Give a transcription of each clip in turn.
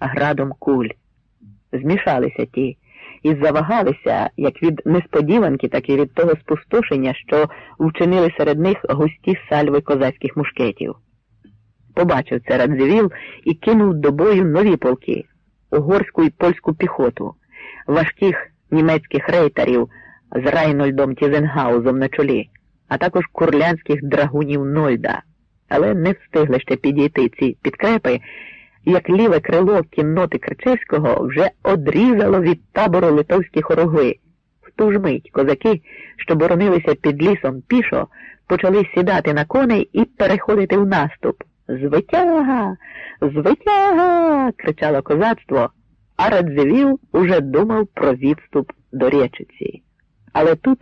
градом куль. Змішалися ті і завагалися як від несподіванки, так і від того спустошення, що вчинили серед них густі сальви козацьких мушкетів. Побачив це Радзивіл і кинув до бою нові полки угорську і польську піхоту, важких німецьких рейтарів з Райнольдом Тізенгаузом на чолі, а також курлянських драгунів Нольда. Але не встигли ще підійти ці підкрепи, як ліве крило кінноти Кричевського вже одрізало від табору литовські хорогви. В ту ж мить козаки, що боронилися під лісом пішо, почали сідати на коней і переходити в наступ. Звитяга, звитяга. кричало козацтво, а Радзивіл уже думав про відступ до Речиці. Але тут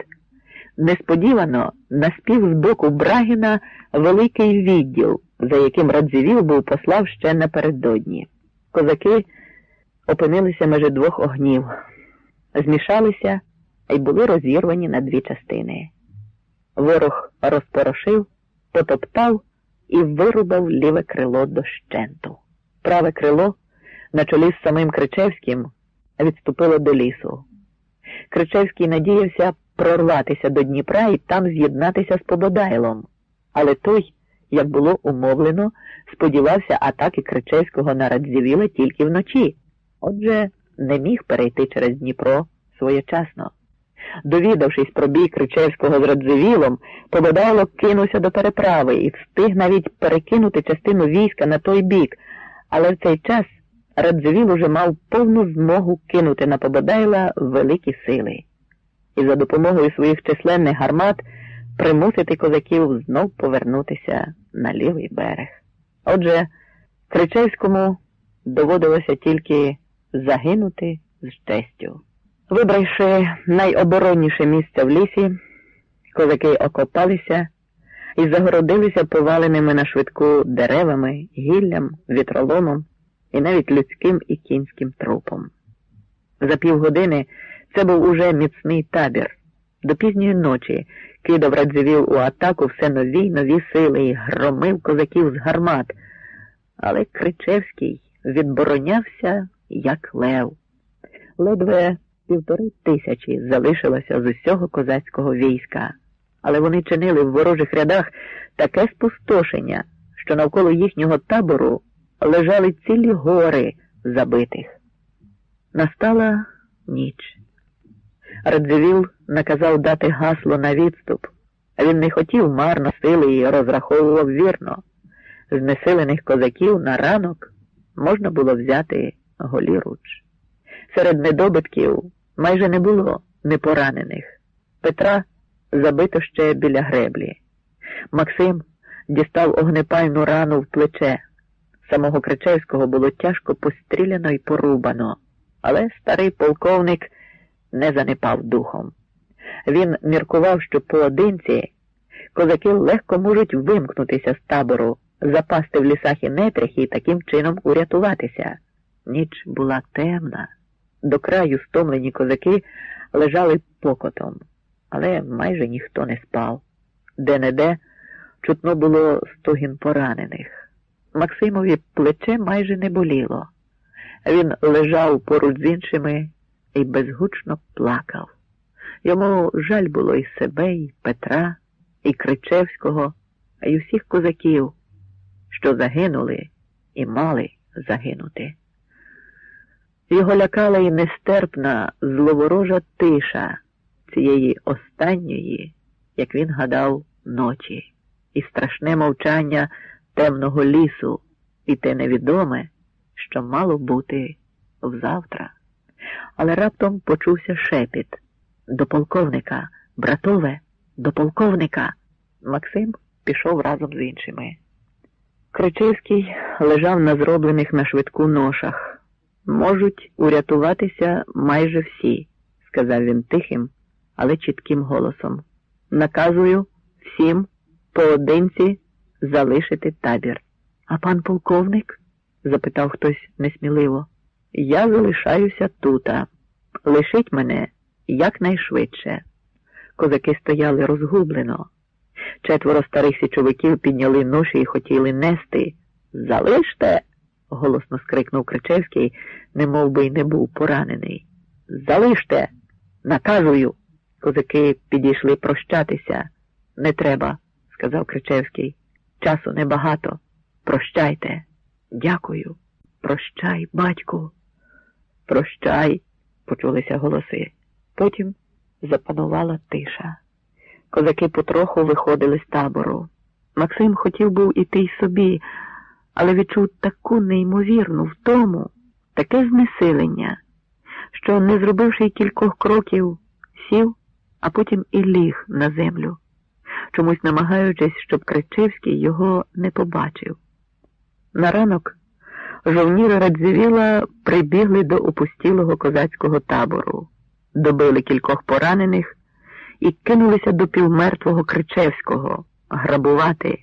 несподівано наспів з боку Брагіна великий відділ, за яким Радзивіл був послав ще напередодні. Козаки опинилися межі двох огнів, змішалися і були розірвані на дві частини. Ворог розпорошив, потоптав і вирубав ліве крило дощенту. Праве крило на чолі з самим Кричевським відступило до лісу. Кричевський надіявся прорватися до Дніпра і там з'єднатися з Пободайлом, але той, як було умовлено, сподівався атаки Кричевського на Радзівіла тільки вночі, отже, не міг перейти через Дніпро своєчасно. Довідавшись про бій Кричевського з Радзивілом, Пободайло кинувся до переправи і встиг навіть перекинути частину війська на той бік, але в цей час Радзивіл уже мав повну змогу кинути на Пободайла великі сили і за допомогою своїх численних гармат примусити козаків знов повернутися на лівий берег. Отже, Кричевському доводилося тільки загинути з честю. Вибравши найоборонніше місце в лісі, козаки окопалися і загородилися поваленими на швидку деревами, гіллям, вітроломом і навіть людським і кінським трупом. За півгодини це був уже міцний табір. До пізньої ночі кидав Радзивіл у атаку все нові й нові сили і громив козаків з гармат, але Кричевський відборонявся, як лев. Ледве півтори тисячі залишилося з усього козацького війська, але вони чинили в ворожих рядах таке спустошення, що навколо їхнього табору лежали цілі гори забитих. Настала ніч. Радзивіл наказав дати гасло на відступ, а він не хотів марно сили і розраховував вірно. Знесилених козаків на ранок можна було взяти голіруч. Серед недобитків майже не було непоранених. Петра забито ще біля греблі. Максим дістав огнепальну рану в плече. Самого Кричевського було тяжко постріляно і порубано, але старий полковник не занепав духом. Він міркував, що поодинці козаки легко можуть вимкнутися з табору, запасти в лісах і нетрях і таким чином урятуватися. Ніч була темна, до краю стомлені козаки лежали покотом, але майже ніхто не спав. Де-не-де чутно було стогін поранених. Максимові плече майже не боліло. Він лежав поруч з іншими і безгучно плакав. Йому жаль було і себе, і Петра, і Кричевського, а й усіх козаків, що загинули і мали загинути. Його лякала і нестерпна зловорожа тиша цієї останньої, як він гадав, ночі, і страшне мовчання темного лісу, і те невідоме, що мало бути взавтра але раптом почувся шепіт до полковника, братове, до полковника. Максим пішов разом з іншими. Кричевський лежав на зроблених на швидку ношах. Можуть урятуватися майже всі, сказав він тихим, але чітким голосом. Наказую всім поодинці залишити табір. А пан полковник? запитав хтось несміливо. Я залишаюся тута. Лишіть мене якнайшвидше. Козаки стояли розгублено. Четверо старих січовиків підняли ноші і хотіли нести. Залиште. голосно скрикнув Кричевський, немов би й не був поранений. Залиште, наказую. Козаки підійшли прощатися. Не треба, сказав Кричевський. Часу небагато. Прощайте. Дякую. Прощай, батьку. Прощай, почулися голоси. Потім запанувала тиша. Козаки потроху виходили з табору. Максим хотів був іти й собі, але відчув таку неймовірну втому, таке знесилення, що, не зробивши й кількох кроків, сів, а потім і ліг на землю, чомусь намагаючись, щоб Кричевський його не побачив. На ранок жовніри Радзивіла прибігли до опустілого козацького табору, добили кількох поранених і кинулися до півмертвого Кричевського грабувати.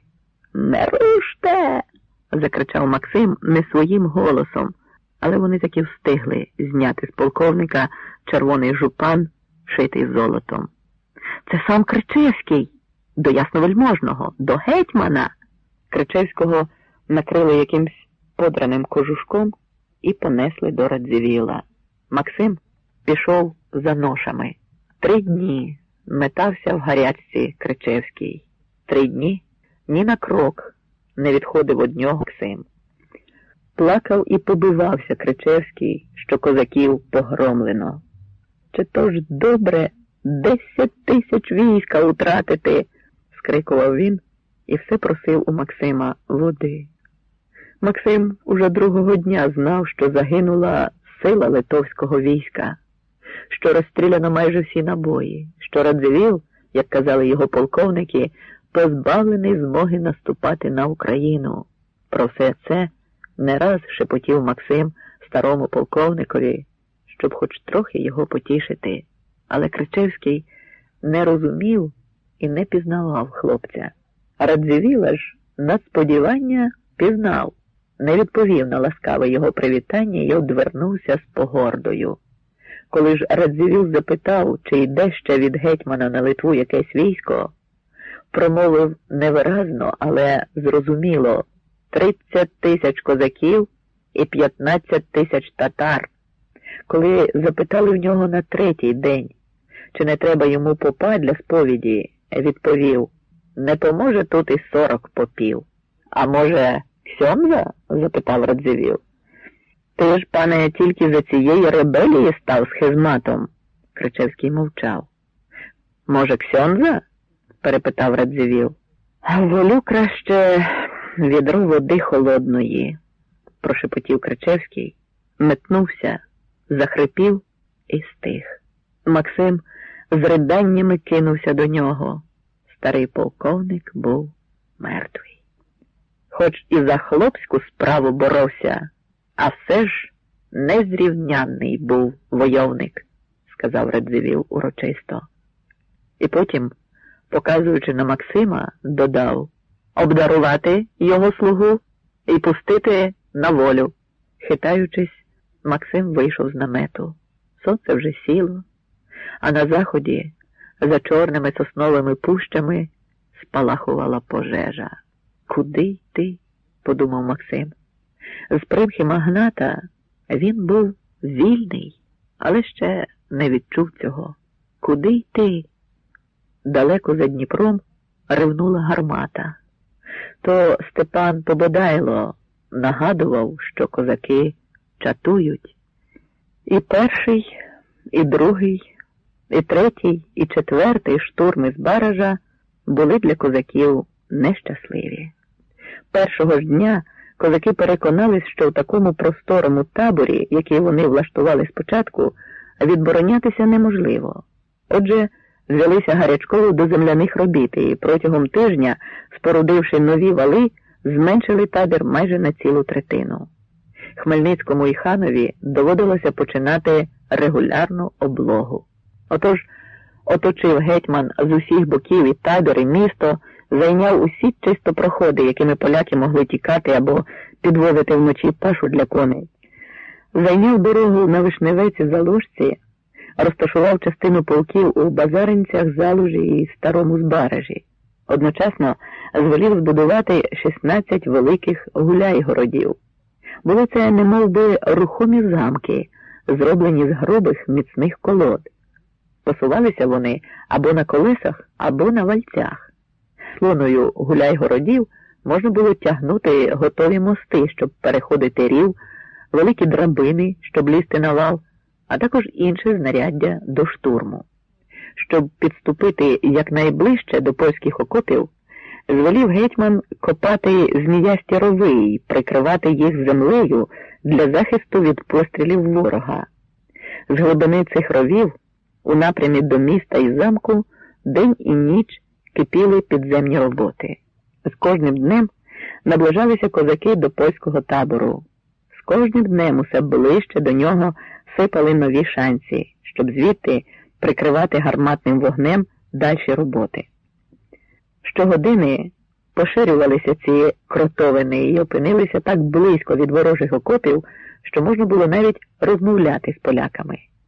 Не руште. закричав Максим не своїм голосом, але вони таки встигли зняти з полковника червоний жупан, шитий золотом. Це сам Кричевський, до ясновельможного, до гетьмана. Кричевського накрили якимсь подраним кожушком і понесли до Радзивіла. Максим пішов за ношами. Три дні метався в гарячці Кричевський. Три дні ні на крок не відходив од нього Максим. Плакав і побивався Кричевський, що козаків погромлено. Чи то ж добре десять тисяч війська утратити? скрикував він і все просив у Максима води. Максим уже другого дня знав, що загинула сила литовського війська, що розстріляно майже всі набої, що Радзивіл, як казали його полковники, позбавлений змоги наступати на Україну. Про все це не раз шепотів Максим старому полковникові, щоб хоч трохи його потішити. Але Кричевський не розумів і не пізнавав хлопця. Радзивіла ж на сподівання пізнав, не відповів на ласкаве його привітання і одвернувся з погордою. Коли ж Радзивіл запитав, чи йде ще від гетьмана на Литву якесь військо, промовив невиразно, але зрозуміло тридцять тисяч козаків і п'ятнадцять тисяч татар. Коли запитали в нього на третій день, чи не треба йому попа для сповіді, відповів не поможе тут і сорок попів. А може, Ксьонза? запитав Радзивіл. Ти ж, пане, тільки за цієї ребелії став схизматом. Кричевський мовчав. Може, Ксьонза? перепитав Радзивіл. Волю краще відро води холодної, прошепотів Кричевський, метнувся, захрипів і стих. Максим з риданнями кинувся до нього. Старий полковник був мертвий. Хоч і за хлопську справу боровся, а все ж незрівнянний був войовник, сказав Радзивіл урочисто. І потім показуючи на Максима, додав обдарувати його слугу і пустити на волю. Хитаючись, Максим вийшов з намету. Сонце вже сіло, а на заході, за чорними сосновими пущами, спалахувала пожежа. Куди йти? подумав Максим. З примхи магната він був вільний, але ще не відчув цього. Куди йти? Далеко за Дніпром ревнула гармата. То Степан Пободайло нагадував, що козаки чатують. І перший, і другий, і третій, і четвертий штурми з баража були для козаків нещасливі. Першого ж дня козаки переконались, що в такому просторому таборі, який вони влаштували спочатку, відборонятися неможливо. Отже, взялися гарячково до земляних робіт і протягом тижня, спорудивши нові вали, зменшили табір майже на цілу третину. Хмельницькому і ханові доводилося починати регулярну облогу. Отож, оточив гетьман з усіх боків і табір, і місто, зайняв усі чистопроходи, якими поляки могли тікати або підвозити вночі пашу для коней. Зайняв дорогу на вишневеці заложці розташував частину полків у базаринцях, залужі і старому збережі. Одночасно звелів збудувати 16 великих гуляй-городів. Були це немов би рухомі замки, зроблені з грубих міцних колод. Посувалися вони або на колесах, або на вальцях. Слоною гуляй городів можна було тягнути готові мости, щоб переходити рів, великі драбини, щоб лізти на вал, а також інше знаряддя до штурму. Щоб підступити якнайближче до польських окопів, звелів гетьман копати зміясті рови і прикривати їх землею для захисту від пострілів ворога. З глибини цих ровів, у напрямі до міста і замку, день і ніч кипіли підземні роботи. З кожним днем наближалися козаки до польського табору. З кожним днем усе ближче до нього сипали нові шанці, щоб звідти прикривати гарматним вогнем дальші роботи. Щогодини поширювалися ці кротовини і опинилися так близько від ворожих окопів, що можна було навіть розмовляти з поляками.